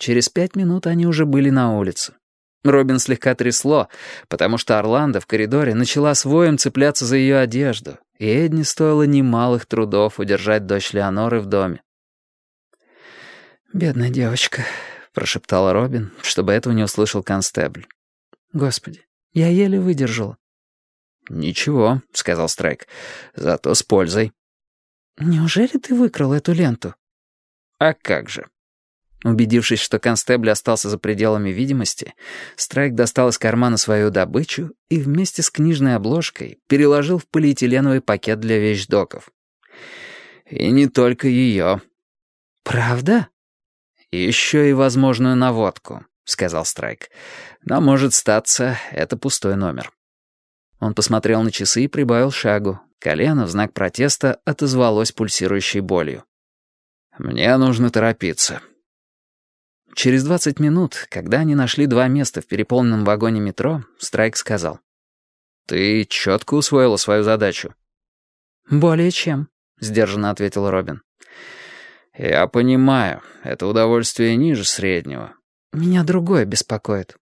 Через пять минут они уже были на улице. Робин слегка трясло, потому что Орландо в коридоре начала с воем цепляться за ее одежду, и Эдни стоило немалых трудов удержать дочь Леоноры в доме. «Бедная девочка», — прошептала Робин, чтобы этого не услышал констебль. «Господи, я еле выдержала». «Ничего», — сказал Страйк, — «зато с пользой». «Неужели ты выкрал эту ленту?» «А как же?» Убедившись, что констебль остался за пределами видимости, Страйк достал из кармана свою добычу и вместе с книжной обложкой переложил в полиэтиленовый пакет для вещдоков. «И не только ее». «Правда?» «Еще и возможную наводку», — сказал Страйк. «Но, может статься, это пустой номер». Он посмотрел на часы и прибавил шагу. Колено в знак протеста отозвалось пульсирующей болью. «Мне нужно торопиться». Через 20 минут, когда они нашли два места в переполненном вагоне метро, Страйк сказал. «Ты четко усвоила свою задачу?» «Более чем», — сдержанно ответил Робин. «Я понимаю, это удовольствие ниже среднего». «Меня другое беспокоит».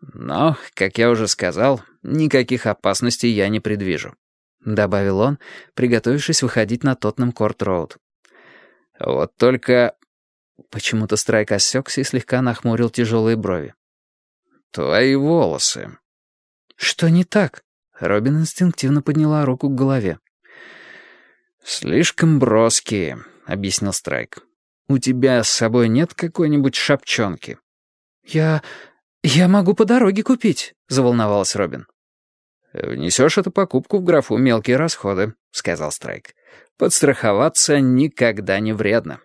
«Но, как я уже сказал, никаких опасностей я не предвижу», — добавил он, приготовившись выходить на Тоттенем-Корт-Роуд. «Вот только Почему-то Страйк осекся и слегка нахмурил тяжелые брови. «Твои волосы». «Что не так?» Робин инстинктивно подняла руку к голове. «Слишком броские», — объяснил Страйк. «У тебя с собой нет какой-нибудь шапчонки?» «Я... я могу по дороге купить», — заволновалась Робин. «Внесешь эту покупку в графу «Мелкие расходы», — сказал Страйк. «Подстраховаться никогда не вредно».